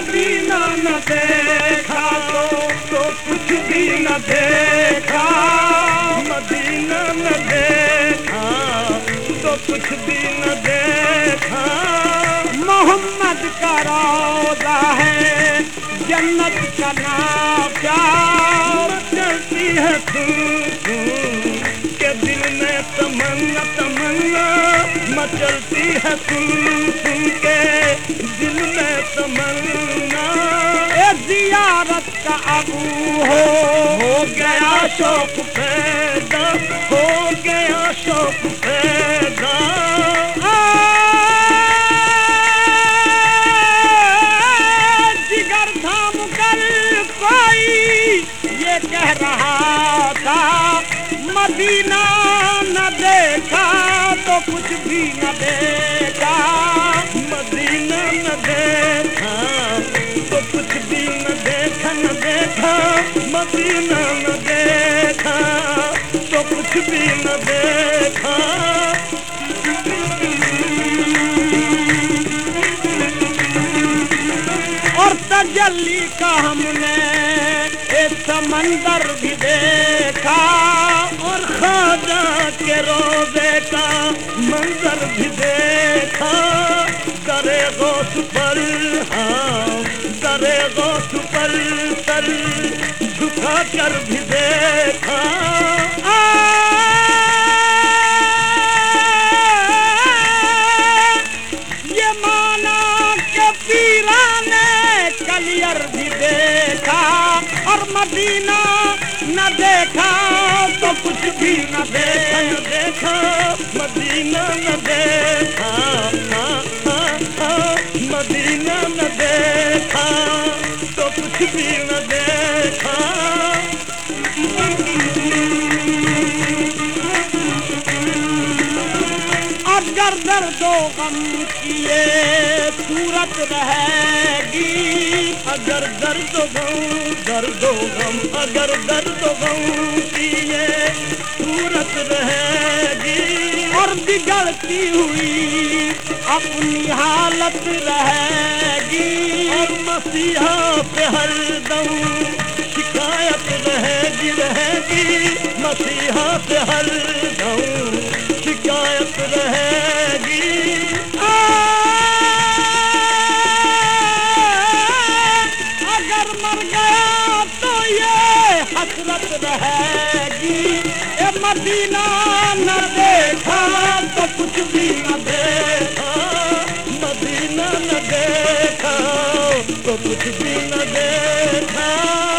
Medina न देखा तो तो कुछ भी न देखा। मदीना न देखा तो कुछ भी न देखा। मोहम्मद का रोजा है, जन्नत का प्यार। चलती है तू के दिल में तमन्ना तमन्ना। मचलती है में तमन्ना जियारत का अबू हो। हो गया शौक पैदा, हो गया शौक पैदा। जिगर थाम कर कोई ये कह रहा था, मदीना न देखा तो कुछ भी न देखा कुछ भी न देखा और तजल्ली का हमने एक समंदर भी देखा, और खाजा के रोज़े का मंजर भी देखा। करे गोश पर हाँ करे गोश पर सर झुका कर भी देखा। मदीना न देखा तो कुछ भी न देखा। न देखा मदीना न देखा मदीना न देखा तो कुछ भी न अगर दर्दो गम किए सूरत रहेगी अगर दर्द गम दर्दो गम, अगर दर्द गम किए सूरत रहेगी और बिगड़ती हुई अपनी हालत रहेगी और मसीहा पे हरदम शिकायत रहेगी रहेगी मसीहा पे हरदम शिकायत रहेगी ए मदीना न देखा तो कुछ भी न देखा। मदीना न देखा तो कुछ भी न देखा।